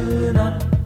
turn.